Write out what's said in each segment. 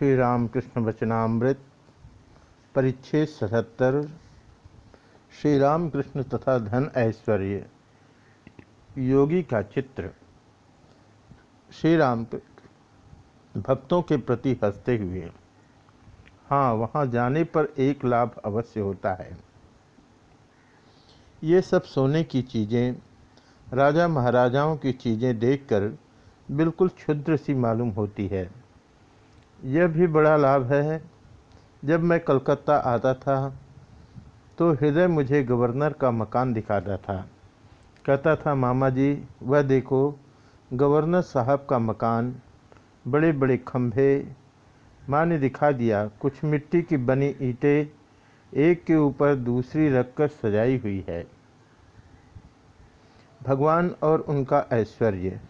श्री रामकृष्ण वचनामृत परिच्छेद सतहत्तर श्री रामकृष्ण तथा धन ऐश्वर्य, योगी का चित्र। श्री राम भक्तों के प्रति हँसते हुए हाँ वहाँ जाने पर एक लाभ अवश्य होता है। ये सब सोने की चीज़ें, राजा महाराजाओं की चीज़ें देखकर बिल्कुल क्षुद्र सी मालूम होती है। यह भी बड़ा लाभ है जब मैं कलकत्ता आता था तो हृदय मुझे गवर्नर का मकान दिखाता था। कहता था, मामा जी, वह देखो, गवर्नर साहब का मकान बड़े बड़े खंभे माँ ने दिखा दिया, कुछ मिट्टी की बनी ईंटें, एक के ऊपर दूसरी रखकर सजाई हुई है। भगवान और उनका ऐश्वर्य।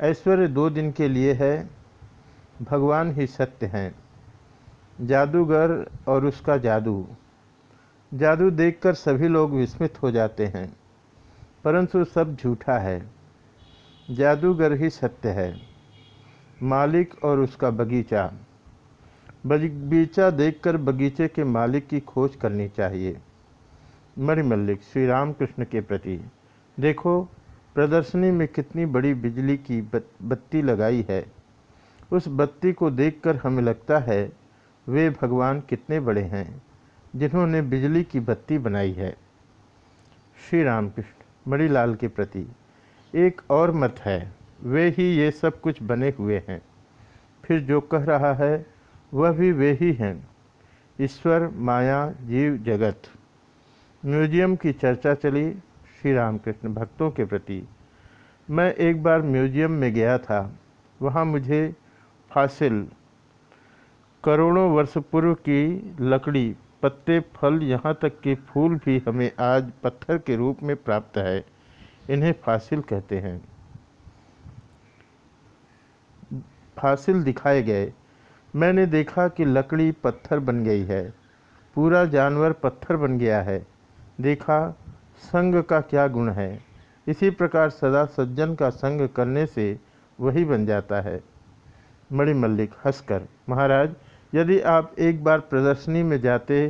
ऐश्वर्य दो दिन के लिए है भगवान ही सत्य हैं। जादूगर और उसका जादू। जादू देखकर सभी लोग विस्मित हो जाते हैं, परंतु सब झूठा है। जादूगर ही सत्य है, मालिक और उसका बगीचा। बगीचा देखकर बगीचे के मालिक की खोज करनी चाहिए। मणिमल्लिक श्री रामकृष्ण के प्रति, देखो, प्रदर्शनी में कितनी बड़ी बिजली की बत्ती लगाई है। उस बत्ती को देखकर हमें लगता है, वे भगवान कितने बड़े हैं, जिन्होंने बिजली की बत्ती बनाई है। श्री रामकृष्ण मणिलाल के प्रति एक और मत है, वे ही ये सब कुछ बने हुए हैं। फिर जो कह रहा है, वह भी वे ही हैं। ईश्वर, माया, जीव, जगत। म्यूज़ियम की चर्चा चली श्री रामकृष्ण भक्तों के प्रति। मैं एक बार म्यूज़ियम में गया था, वहाँ मुझे फासिल करोड़ों वर्ष पूर्व की लकड़ी, पत्ते, फल यहाँ तक कि फूल भी हमें आज पत्थर के रूप में प्राप्त है, इन्हें फासिल कहते हैं। फासिल दिखाए गए। मैंने देखा कि लकड़ी पत्थर बन गई है। पूरा जानवर पत्थर बन गया है। देखा, संग का क्या गुण है। इसी प्रकार सदा सज्जन का संग करने से वही बन जाता है। मणिमल्लिक हंसकर, महाराज, यदि आप एक बार प्रदर्शनी में जाते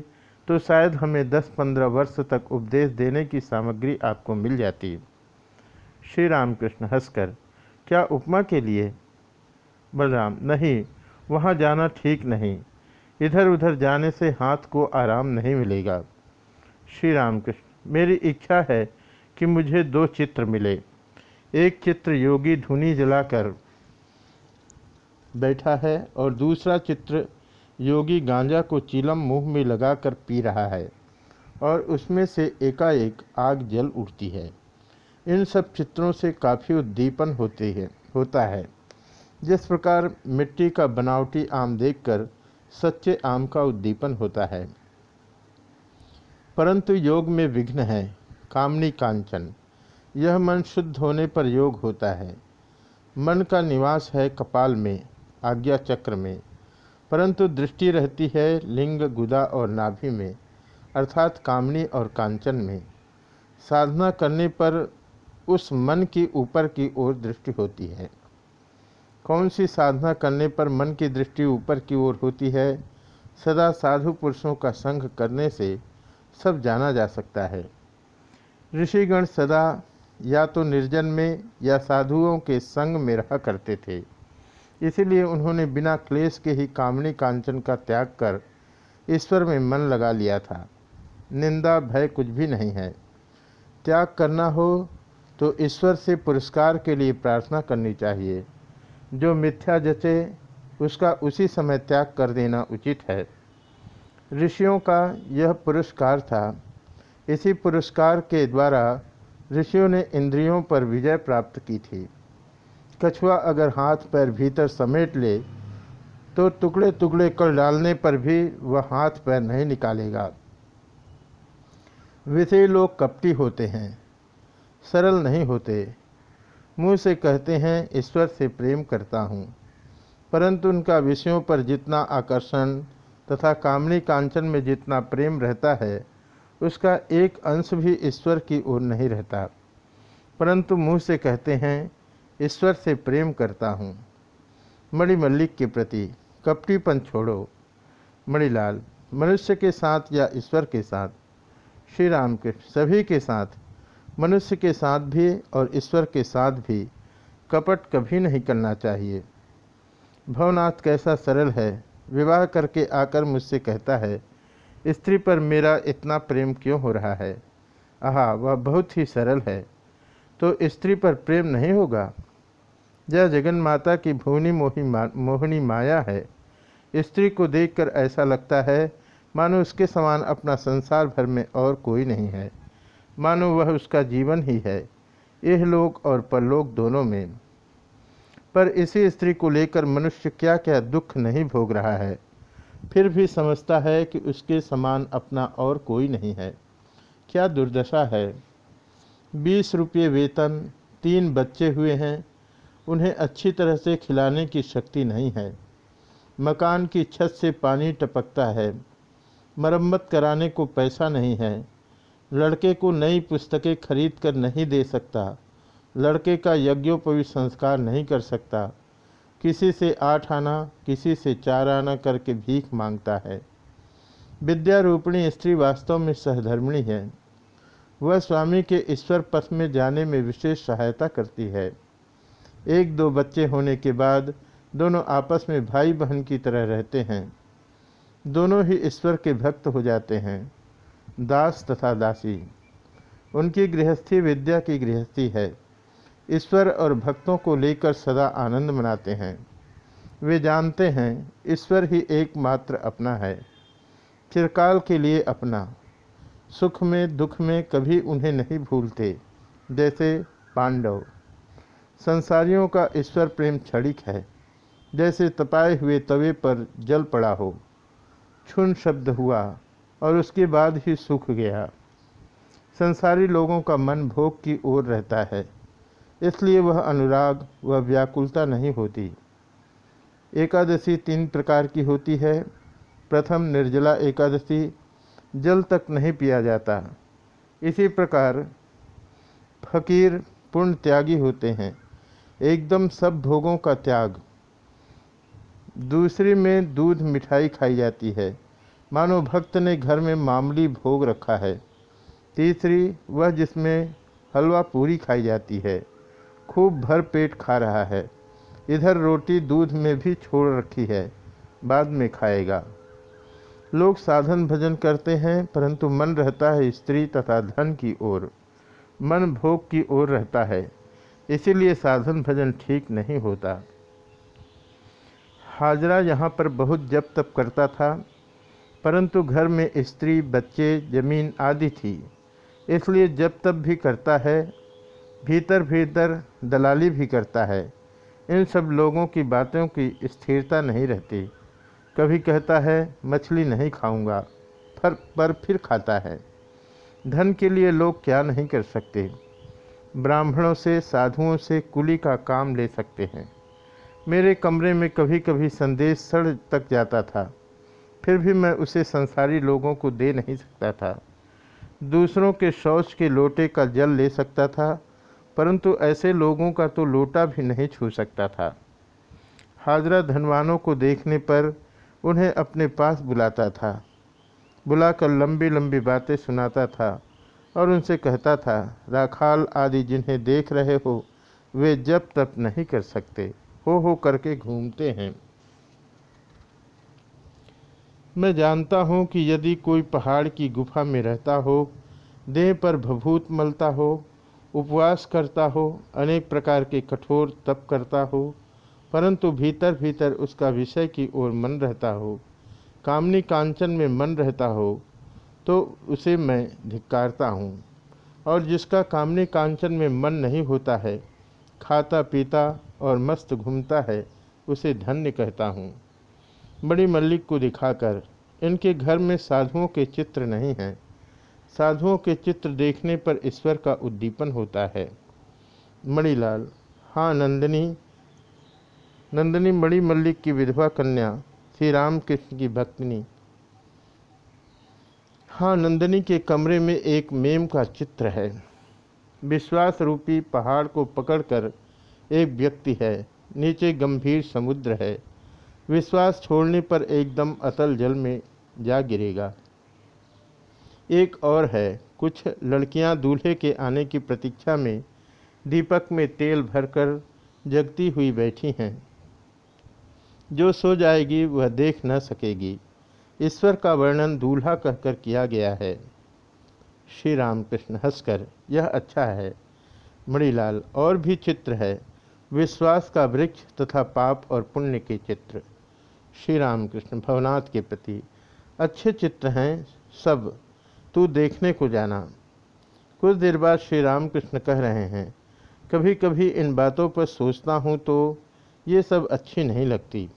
तो शायद हमें 10-15 वर्ष तक उपदेश देने की सामग्री आपको मिल जाती श्री रामकृष्ण हंसकर, क्या उपमा के लिए बलराम, नहीं, वहाँ जाना ठीक नहीं। इधर उधर जाने से हाथ को आराम नहीं मिलेगा श्री रामकृष्ण मेरी इच्छा है कि मुझे दो चित्र मिले। एक चित्र योगी धुनी जलाकर बैठा है और दूसरा चित्र योगी गांजा को चीलम मुँह में लगाकर पी रहा है और उसमें से एकाएक आग जल उठती है। इन सब चित्रों से काफ़ी उद्दीपन होते हैं, होता है। जिस प्रकार मिट्टी का बनावटी आम देखकर सच्चे आम का उद्दीपन होता है। परंतु योग में विघ्न है, कामनी कांचन। यह मन शुद्ध होने पर योग होता है। मन का निवास है कपाल में। आज्ञा चक्र में। परंतु दृष्टि रहती है लिंग, गुदा और नाभि में, अर्थात कामनी और कांचन में। साधना करने पर उस मन की ऊपर की ओर दृष्टि होती है। कौन सी साधना करने पर मन की दृष्टि ऊपर की ओर होती है? सदा साधु पुरुषों का संग करने से सब जाना जा सकता है। ऋषिगण सदा या तो निर्जन में या साधुओं के संग में रहा करते थे। इसीलिए उन्होंने बिना क्लेश के ही कामनी कांचन का त्याग कर ईश्वर में मन लगा लिया था। निंदा, भय कुछ भी नहीं है। त्याग करना हो तो ईश्वर से पुरस्कार के लिए प्रार्थना करनी चाहिए। जो मिथ्या जचे, उसका उसी समय त्याग कर देना उचित है। ऋषियों का यह पुरस्कार था। इसी पुरस्कार के द्वारा ऋषियों ने इंद्रियों पर विजय प्राप्त की थी। कछुआ अगर हाथ पैर भीतर समेट ले तो टुकड़े टुकड़े कर डालने पर भी वह हाथ पैर नहीं निकालेगा। विषय लोग कपटी होते हैं, सरल नहीं होते। मुँह से कहते हैं, ईश्वर से प्रेम करता हूँ। परंतु उनका विषयों पर जितना आकर्षण तथा कामनी कांचन में जितना प्रेम रहता है, उसका एक अंश भी ईश्वर की ओर नहीं रहता। परंतु मुँह से कहते हैं ईश्वर से प्रेम करता हूँ। मणिमल्लिक के प्रति कपटीपन छोड़ो। मणिलाल, मनुष्य के साथ या ईश्वर के साथ? श्री राम के सभी के साथ। मनुष्य के साथ भी और ईश्वर के साथ भी कपट कभी नहीं करना चाहिए। भवनाथ कैसा सरल है? विवाह करके आकर मुझसे कहता है, स्त्री पर मेरा इतना प्रेम क्यों हो रहा है? आह, वह बहुत ही सरल है। तो स्त्री पर प्रेम नहीं होगा? यह जगन माता की भुवनी मोही मा, मोहनी माया है। स्त्री को देखकर ऐसा लगता है मानो उसके समान अपना संसार भर में और कोई नहीं है। मानो वह उसका जीवन ही है यह लोक और परलोक दोनों में। पर इसी स्त्री को लेकर मनुष्य क्या क्या दुख नहीं भोग रहा है। फिर भी समझता है कि उसके समान अपना और कोई नहीं है। क्या दुर्दशा है। बीस रुपये वेतन तीन बच्चे हुए हैं उन्हें अच्छी तरह से खिलाने की शक्ति नहीं है। मकान की छत से पानी टपकता है। मरम्मत कराने को पैसा नहीं है। लड़के को नई पुस्तकें खरीद कर नहीं दे सकता। लड़के का यज्ञोपवी संस्कार नहीं कर सकता। किसी से आठ आना, किसी से चार आना करके भीख माँगता है। विद्यारूपिणी स्त्री वास्तव में सहधर्मिणी है। वह स्वामी के ईश्वर पथ में जाने में विशेष सहायता करती है। एक दो बच्चे होने के बाद दोनों आपस में भाई बहन की तरह रहते हैं। दोनों ही ईश्वर के भक्त हो जाते हैं, दास तथा दासी। उनकी गृहस्थी विद्या की गृहस्थी है। ईश्वर और भक्तों को लेकर सदा आनंद मनाते हैं। वे जानते हैं, ईश्वर ही एकमात्र अपना है। चिरकाल के लिए अपना। सुख में, दुख में कभी उन्हें नहीं भूलते, जैसे पांडव। संसारियों का ईश्वर प्रेम क्षणिक है। जैसे तपाए हुए तवे पर जल पड़ा हो। छुन शब्द हुआ और उसके बाद ही सूख गया। संसारी लोगों का मन भोग की ओर रहता है। इसलिए वह अनुराग व व्याकुलता नहीं होती। एकादशी तीन प्रकार की होती है। प्रथम निर्जला एकादशी, जल तक नहीं पिया जाता। इसी प्रकार फकीर पूर्ण त्यागी होते हैं। एकदम सब भोगों का त्याग। दूसरी में दूध मिठाई खाई जाती है। मानो भक्त ने घर में मामूली भोग रखा है। तीसरी, वह जिसमें हलवा पूरी खाई जाती है, खूब भर पेट खा रहा है। इधर रोटी दूध में भी छोड़ रखी है, बाद में खाएगा। लोग साधन भजन करते हैं, परंतु मन रहता है स्त्री तथा धन की ओर। मन भोग की ओर रहता है। इसीलिए साधन भजन ठीक नहीं होता। हाजरा यहाँ पर बहुत जप तप करता था, परंतु घर में स्त्री, बच्चे, ज़मीन आदि थी। इसलिए जब तब भी करता है, भीतर भीतर दलाली भी करता है। इन सब लोगों की बातों की स्थिरता नहीं रहती। कभी कहता है, मछली नहीं खाऊँगा, पर पर फिर खाता है। धन के लिए लोग क्या नहीं कर सकते। ब्राह्मणों से, साधुओं से कुली का काम ले सकते हैं। मेरे कमरे में कभी कभी संदेश सड़ तक जाता था। फिर भी मैं उसे संसारी लोगों को दे नहीं सकता था। दूसरों के शौच के लोटे का जल ले सकता था, परंतु ऐसे लोगों का तो लोटा भी नहीं छू सकता था। हाजरा धनवानों को देखने पर उन्हें अपने पास बुलाता था। बुलाकर लंबी लंबी बातें सुनाता था। और उनसे कहता था, राखाल आदि जिन्हें देख रहे हो, वे जब तप नहीं कर सकते। हो हो करके घूमते हैं। मैं जानता हूँ कि यदि कोई पहाड़ की गुफा में रहता हो, देह पर भभूत मलता हो, उपवास करता हो, अनेक प्रकार के कठोर तप करता हो, परंतु भीतर भीतर उसका विषय की ओर मन रहता हो, कामनी कांचन में मन रहता हो तो उसे मैं धिक्कारता हूँ। और जिसका कामने कांचन में मन नहीं होता है, खाता पीता और मस्त घूमता है, उसे धन्य कहता हूँ। बड़ी मल्लिक को दिखाकर, इनके घर में साधुओं के चित्र नहीं हैं। साधुओं के चित्र देखने पर ईश्वर का उद्दीपन होता है। मणिलाल हाँ नंदिनी नंदिनी मणि मल्लिक की विधवा कन्या श्री राम कृष्ण की भक्तनी हाँ नंदिनी के कमरे में एक मेम का चित्र है। विश्वास रूपी पहाड़ को पकड़कर एक व्यक्ति है। नीचे गंभीर समुद्र है। विश्वास छोड़ने पर एकदम अतल जल में जा गिरेगा। एक और है। कुछ लड़कियाँ दूल्हे के आने की प्रतीक्षा में दीपक में तेल भरकर जगती हुई बैठी हैं। जो सो जाएगी, वह देख न सकेगी। ईश्वर का वर्णन दूल्हा कहकर किया गया है। श्री रामकृष्ण हंसकर, यह अच्छा है। मणिलाल, और भी चित्र है। विश्वास का वृक्ष तथा पाप और पुण्य के चित्र। श्री रामकृष्ण भवनाथ के प्रति, अच्छे चित्र हैं सब, तू देखने को जाना। कुछ देर बाद श्री रामकृष्ण कह रहे हैं कभी कभी इन बातों पर सोचता हूँ तो ये सब अच्छी नहीं लगती।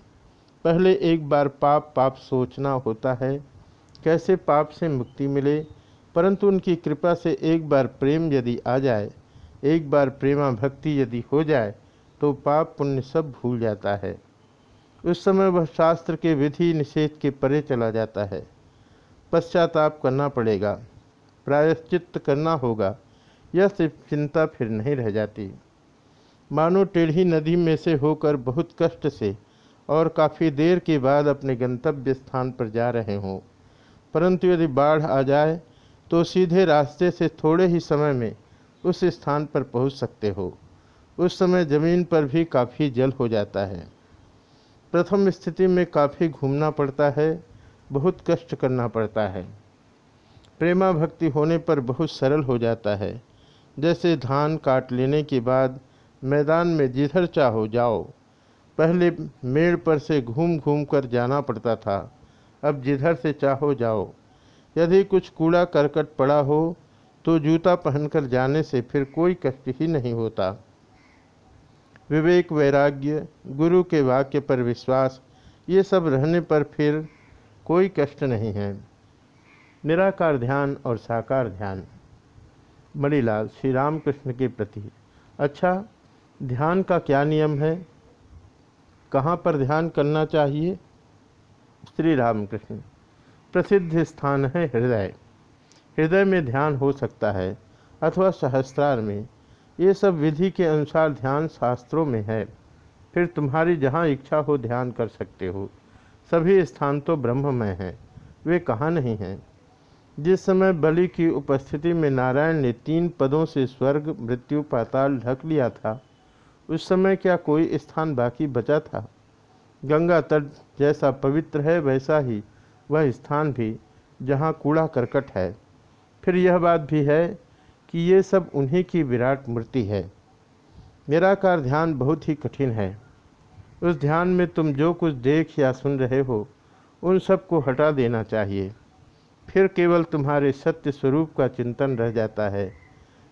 पहले एक बार पाप पाप सोचना होता है। कैसे पाप से मुक्ति मिले? परंतु उनकी कृपा से एक बार प्रेम यदि आ जाए, एक बार प्रेमा भक्ति यदि हो जाए तो पाप पुण्य सब भूल जाता है। उस समय वह शास्त्र के विधि निषेध के परे चला जाता है। पश्चाताप करना पड़ेगा। प्रायश्चित करना होगा। यह सिर्फ़ चिंता फिर नहीं रह जाती। मानो टेढ़ी नदी में से होकर बहुत कष्ट से और काफ़ी देर के बाद अपने गंतव्य स्थान पर जा रहे हों। परंतु यदि बाढ़ आ जाए तो सीधे रास्ते से थोड़े ही समय में उस स्थान पर पहुँच सकते हो। उस समय ज़मीन पर भी काफ़ी जल हो जाता है। प्रथम स्थिति में काफ़ी घूमना पड़ता है, बहुत कष्ट करना पड़ता है। प्रेमा भक्ति होने पर बहुत सरल हो जाता है। जैसे धान काट लेने के बाद मैदान में जिधर चाहो जाओ। पहले मेड़ पर से घूम घूम कर जाना पड़ता था। अब जिधर से चाहो जाओ। यदि कुछ कूड़ा करकट पड़ा हो तो जूता पहनकर जाने से फिर कोई कष्ट ही नहीं होता। विवेक, वैराग्य, गुरु के वाक्य पर विश्वास, ये सब रहने पर फिर कोई कष्ट नहीं है। निराकार ध्यान और साकार ध्यान। मणिलाल श्री राम कृष्ण के प्रति। अच्छा ध्यान का क्या नियम है? कहाँ पर ध्यान करना चाहिए? श्री राम कृष्ण प्रसिद्ध स्थान है हृदय। हृदय में ध्यान हो सकता है, अथवा सहस्त्रार में। ये सब विधि के अनुसार ध्यान शास्त्रों में है। फिर तुम्हारी जहाँ इच्छा हो ध्यान कर सकते हो। सभी स्थान तो ब्रह्ममय हैं, वे कहाँ नहीं हैं? जिस समय बलि की उपस्थिति में नारायण ने तीन पदों से स्वर्ग, मृत्यु, पाताल ढक लिया था उस समय क्या कोई स्थान बाकी बचा था? गंगा तट जैसा पवित्र है वैसा ही वह स्थान भी, जहाँ कूड़ा करकट है। फिर यह बात भी है कि ये सब उन्हीं की विराट मूर्ति है। निराकार ध्यान बहुत ही कठिन है। उस ध्यान में तुम जो कुछ देख या सुन रहे हो, उन सबको हटा देना चाहिए। फिर केवल तुम्हारे सत्य स्वरूप का चिंतन रह जाता है।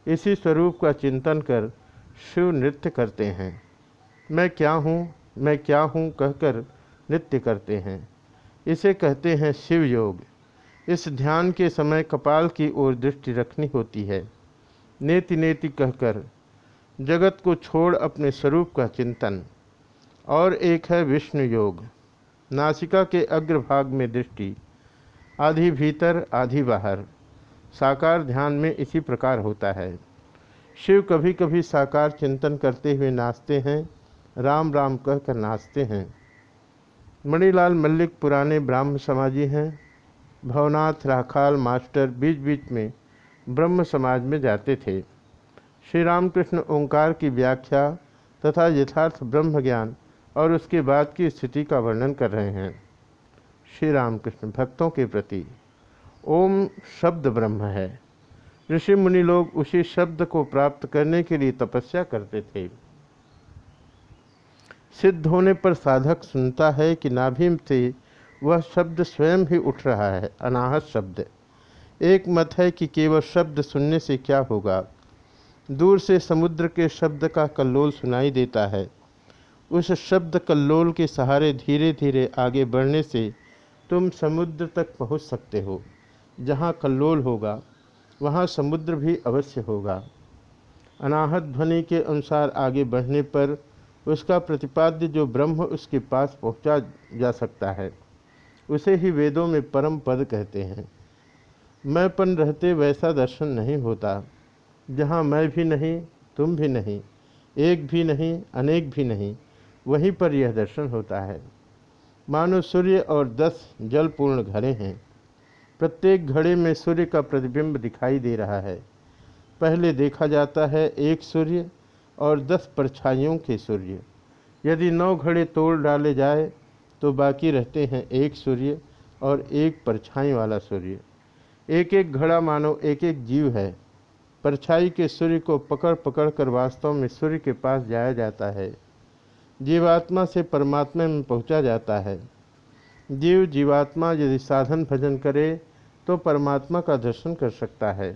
इसी स्वरूप का चिंतन कर शिव नृत्य करते हैं। मैं क्या हूँ? मैं क्या हूँ? कहकर नृत्य करते हैं। इसे कहते हैं शिव योग इस ध्यान के समय कपाल की ओर दृष्टि रखनी होती है। नेति नेति कहकर, जगत को छोड़ अपने स्वरूप का चिंतन। और एक है विष्णु योग। नासिका के अग्रभाग में दृष्टि। आधी भीतर, आधी बाहर। साकार ध्यान में इसी प्रकार होता है। शिव कभी कभी साकार चिंतन करते हुए नाचते हैं, राम राम कहकर नाचते हैं। मणिलाल मल्लिक पुराने ब्राह्म समाजी हैं। भवनाथ, राखाल, मास्टर बीच बीच में ब्रह्म समाज में जाते थे। श्री रामकृष्ण ओंकार की व्याख्या तथा यथार्थ ब्रह्म ज्ञान और उसके बाद की स्थिति का वर्णन कर रहे हैं। श्री रामकृष्ण भक्तों के प्रति। ओम शब्द ब्रह्म है। ऋषि मुनि लोग उसी शब्द को प्राप्त करने के लिए तपस्या करते थे। सिद्ध होने पर साधक सुनता है कि नाभि से वह शब्द स्वयं ही उठ रहा है, अनाहत शब्द। एक मत है कि केवल शब्द सुनने से क्या होगा। दूर से समुद्र के शब्द का कल्लोल सुनाई देता है। उस शब्द कल्लोल के सहारे धीरे धीरे आगे बढ़ने से तुम समुद्र तक पहुँच सकते हो, जहाँ कल्लोल होगा। वहाँ समुद्र भी अवश्य होगा। अनाहत ध्वनि के अनुसार आगे बढ़ने पर उसका प्रतिपाद्य जो ब्रह्म उसके पास पहुँचा जा सकता है, उसे ही वेदों में परम पद कहते हैं। मैंपन रहते वैसा दर्शन नहीं होता। जहाँ मैं भी नहीं, तुम भी नहीं, एक भी नहीं, अनेक भी नहीं, वहीं पर यह दर्शन होता है। मानो सूर्य और दस जलपूर्ण घड़े हैं। प्रत्येक घड़े में सूर्य का प्रतिबिंब दिखाई दे रहा है। पहले देखा जाता है एक सूर्य और दस परछाइयों के सूर्य। यदि नौ घड़े तोड़ डाले जाए तो बाकी रहते हैं एक सूर्य और एक परछाई वाला सूर्य। एक एक घड़ा मानो एक एक जीव है। परछाई के सूर्य को पकड़ पकड़ कर वास्तव में सूर्य के पास जाया जाता है। जीवात्मा से परमात्मा में पहुँचा जाता है। जीव जीवात्मा यदि साधन भजन करे तो परमात्मा का दर्शन कर सकता है।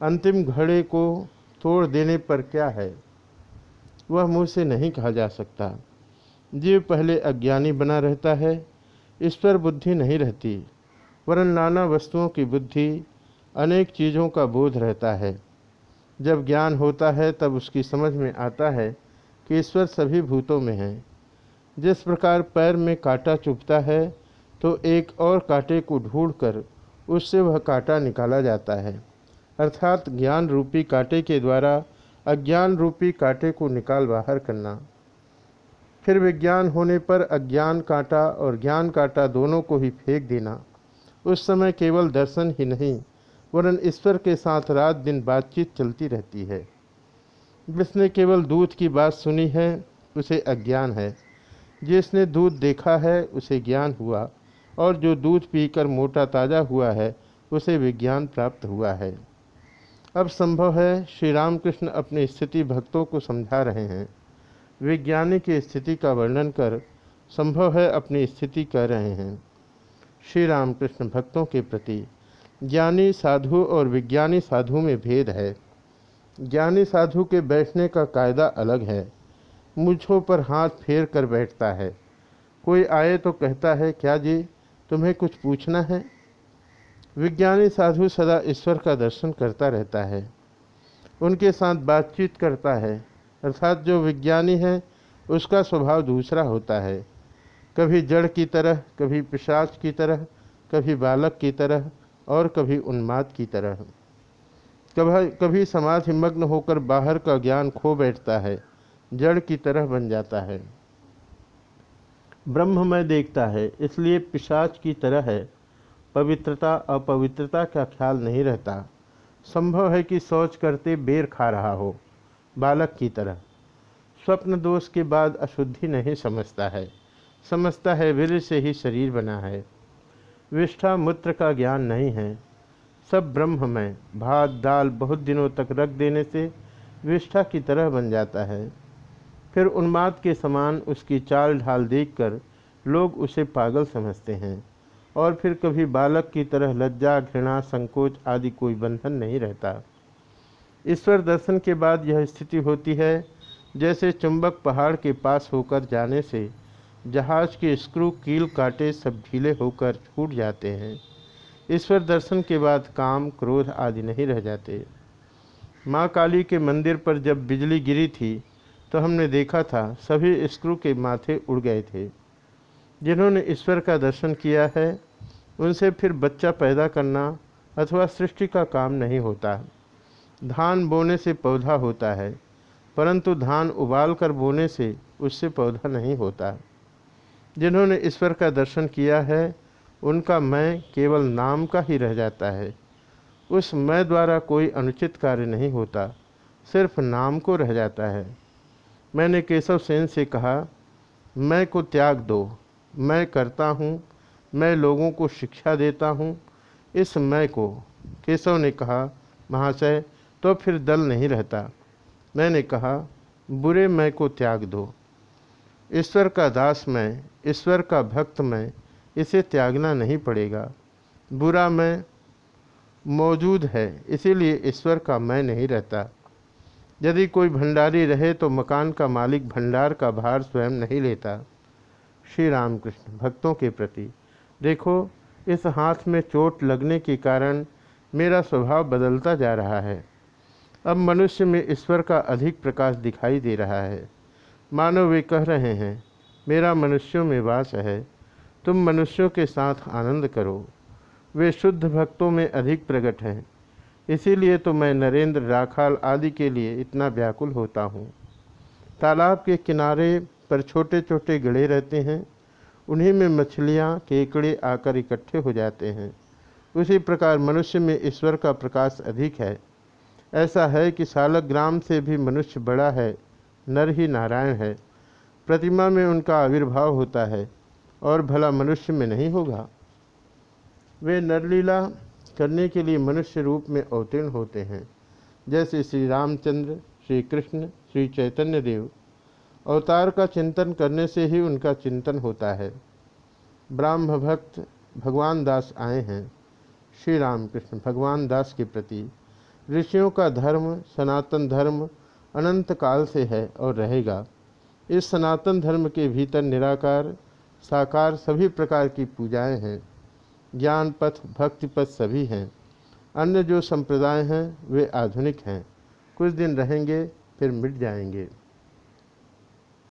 अंतिम घड़े को तोड़ देने पर क्या है? वह मुँह से नहीं कहा जा सकता। जीव पहले अज्ञानी बना रहता है ईश्वर बुद्धि नहीं रहती, वरन नाना वस्तुओं की बुद्धि, अनेक चीज़ों का बोध रहता है। जब ज्ञान होता है, तब उसकी समझ में आता है कि ईश्वर सभी भूतों में है। जिस प्रकार पैर में कांटा चुभता है तो एक और कांटे को ढूंढकर उससे वह कांटा निकाला जाता है। अर्थात ज्ञान रूपी कांटे के द्वारा अज्ञान रूपी कांटे को निकाल बाहर करना। फिर विज्ञान होने पर अज्ञान कांटा और ज्ञान कांटा दोनों को ही फेंक देना। उस समय केवल दर्शन ही नहीं, वरन ईश्वर के साथ रात दिन बातचीत चलती रहती है। जिसने केवल दूध की बात सुनी है, उसे अज्ञान है। जिसने दूध देखा है, उसे ज्ञान हुआ, और जो दूध पीकर मोटा ताज़ा हुआ है, उसे विज्ञान प्राप्त हुआ है। अब संभव है श्री रामकृष्ण अपनी स्थिति भक्तों को समझा रहे हैं। विज्ञानी की स्थिति का वर्णन कर संभव है अपनी स्थिति कह रहे हैं। श्री रामकृष्ण भक्तों के प्रति ज्ञानी साधु और विज्ञानी साधु में भेद है। ज्ञानी साधु के बैठने का कायदा अलग है। मुझों पर हाथ फेर कर बैठता है। कोई आए तो कहता है, क्या जी, तुम्हें कुछ पूछना है? विज्ञानी साधु सदा ईश्वर का दर्शन करता रहता है। उनके साथ बातचीत करता है, अर्थात जो विज्ञानी है, उसका स्वभाव दूसरा होता है। कभी जड़ की तरह, कभी पिशाच की तरह, कभी बालक की तरह, और कभी उन्माद की तरह। कभी कभी समाधि मग्न होकर बाहर का ज्ञान खो बैठता है। जड़ की तरह बन जाता है। ब्रह्ममय देखता है, इसलिए पिशाच की तरह है। पवित्रता, अपवित्रता का ख्याल नहीं रहता। संभव है कि सोच करते बेर खा रहा हो, बालक की तरह। स्वप्न दोष के बाद अशुद्धि नहीं समझता है। समझता है वीर से ही शरीर बना है। विष्ठा मूत्र का ज्ञान नहीं है। सब ब्रह्ममय, भात, दाल बहुत दिनों तक रख देने से विष्ठा की तरह बन जाता है। फिर उन्माद के समान उसकी चाल ढाल देखकर लोग उसे पागल समझते हैं। और फिर कभी बालक की तरह लज्जा, घृणा, संकोच आदि कोई बंधन नहीं रहता। ईश्वर दर्शन के बाद यह स्थिति होती है, जैसे चुंबक पहाड़ के पास होकर जाने से जहाज़ के स्क्रू कील काटे सब ढीले होकर छूट जाते हैं। ईश्वर दर्शन के बाद काम, क्रोध आदि नहीं रह जाते। माँ काली के मंदिर पर जब बिजली गिरी थी तो हमने देखा था, सभी स्क्रू के माथे उड़ गए थे। जिन्होंने ईश्वर का दर्शन किया है, उनसे फिर बच्चा पैदा करना अथवा सृष्टि का काम नहीं होता। धान बोने से पौधा होता है, परंतु धान उबाल कर बोने से उससे पौधा नहीं होता। जिन्होंने ईश्वर का दर्शन किया है, उनका मैं केवल नाम का ही रह जाता है। उस मैं द्वारा कोई अनुचित कार्य नहीं होता, सिर्फ़ नाम को रह जाता है। मैंने केशव सेन से कहा, मैं को त्याग दो। मैं करता हूँ। मैं लोगों को शिक्षा देता हूँ। इस मैं को। केशव ने कहा, महाशय तो फिर दल नहीं रहता। मैंने कहा, बुरे मैं को त्याग दो। ईश्वर का दास मैं, ईश्वर का भक्त मैं, इसे त्यागना नहीं पड़ेगा। बुरा मैं मौजूद है, इसीलिए ईश्वर का मैं नहीं रहता। यदि कोई भंडारी रहे तो मकान का मालिक भंडार का भार स्वयं नहीं लेता। श्री रामकृष्ण भक्तों के प्रति, देखो, इस हाथ में चोट लगने के कारण मेरा स्वभाव बदलता जा रहा है। अब मनुष्य में ईश्वर का अधिक प्रकाश दिखाई दे रहा है। मानो वे कह रहे हैं, मेरा मनुष्यों में वास है, तुम मनुष्यों के साथ आनंद करो। वे शुद्ध भक्तों में अधिक प्रकट हैं। इसीलिए तो मैं नरेंद्र, राखाल आदि के लिए इतना व्याकुल होता हूँ। तालाब के किनारे पर छोटे छोटे गड़े रहते हैं। उन्हीं में मछलियाँ, केकड़े आकर इकट्ठे हो जाते हैं। उसी प्रकार मनुष्य में ईश्वर का प्रकाश अधिक है। ऐसा है कि सालक ग्राम से भी मनुष्य बड़ा है, नर ही नारायण है। प्रतिमा में उनका आविर्भाव होता है और भला मनुष्य में नहीं होगा। वे नरलीला करने के लिए मनुष्य रूप में अवतीर्ण होते हैं। जैसे श्री रामचंद्र, श्री कृष्ण, श्री चैतन्य देव। अवतार का चिंतन करने से ही उनका चिंतन होता है। ब्राह्म भक्त भगवान दास आए हैं। श्री राम कृष्ण भगवान दास के प्रति। ऋषियों का धर्म, सनातन धर्म अनंत काल से है और रहेगा। इस सनातन धर्म के भीतर निराकार, साकार सभी प्रकार की पूजाएँ हैं। ज्ञान पथ भक्ति पथ सभी हैं। अन्य जो संप्रदाय हैं, वे आधुनिक हैं। कुछ दिन रहेंगे, फिर मिट जाएँगे।